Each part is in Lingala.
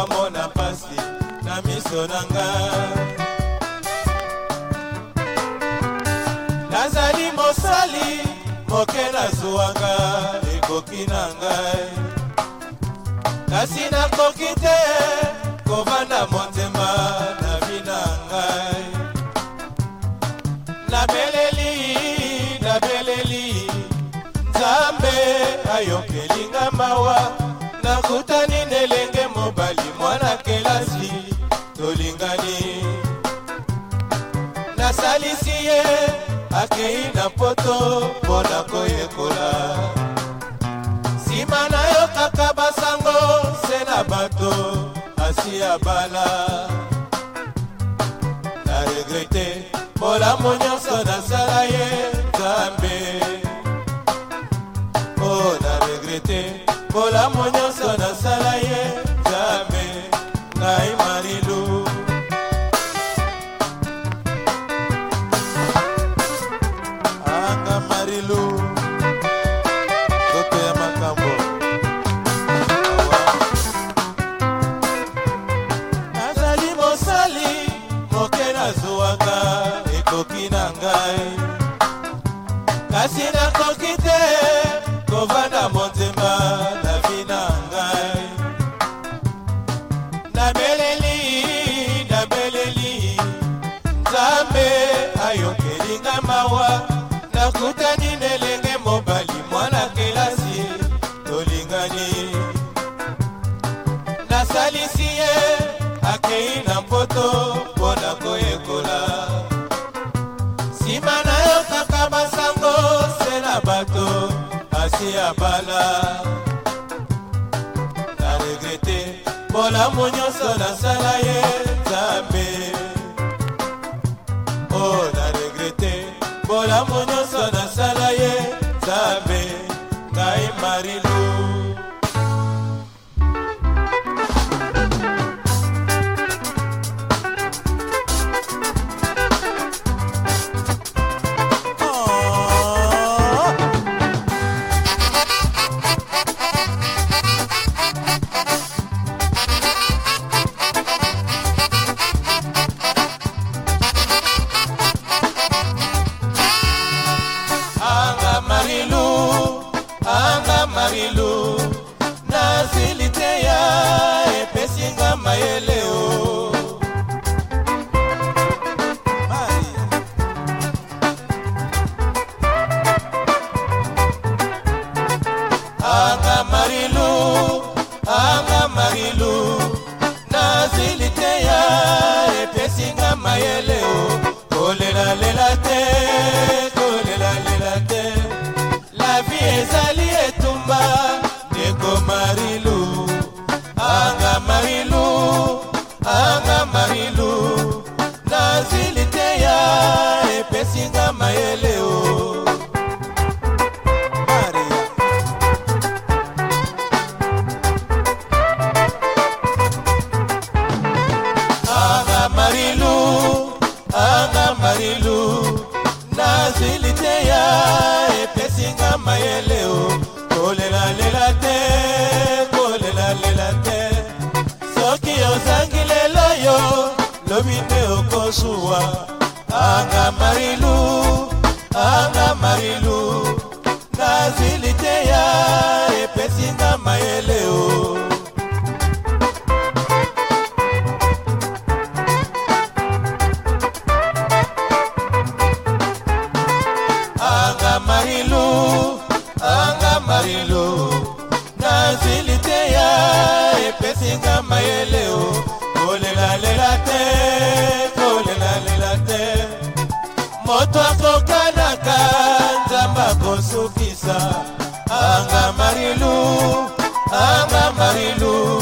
nakomona mpasi na miso na ngai ye akei na poto mpo na koyekola nsima na yo kaka basango se na bato asi ya bala na regrete molamo nyonso nasala ye nzambe o oh, na regrete molamo nyonso nasala ye mawa nakutani na elenge mobali mwana kelasi tolingani nasalisi ye akei na mpoto mpo na koyekola nsima na yo kaka basango se na bato asi ya bala na regrete bolamu nyonso nasala ye Ramona lose. amine okosuwa anga marilu anga marilu moto akokanaka nzambe akosukisa anga marilu anga marilu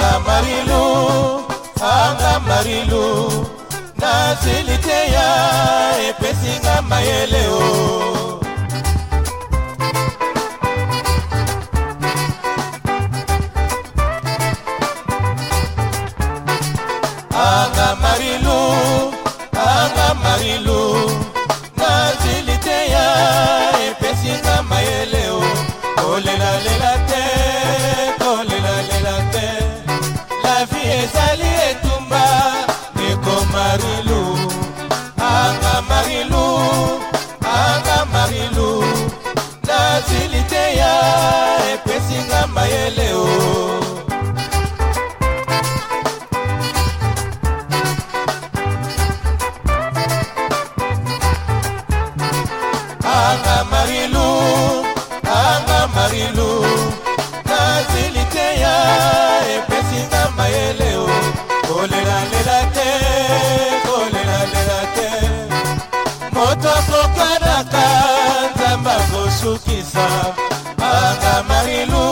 angamarilu angamarilu nasiliteya epesi ngamayeleo kolelalela te kolelalela te moto akokanaka nzambe akosukisa anga marilu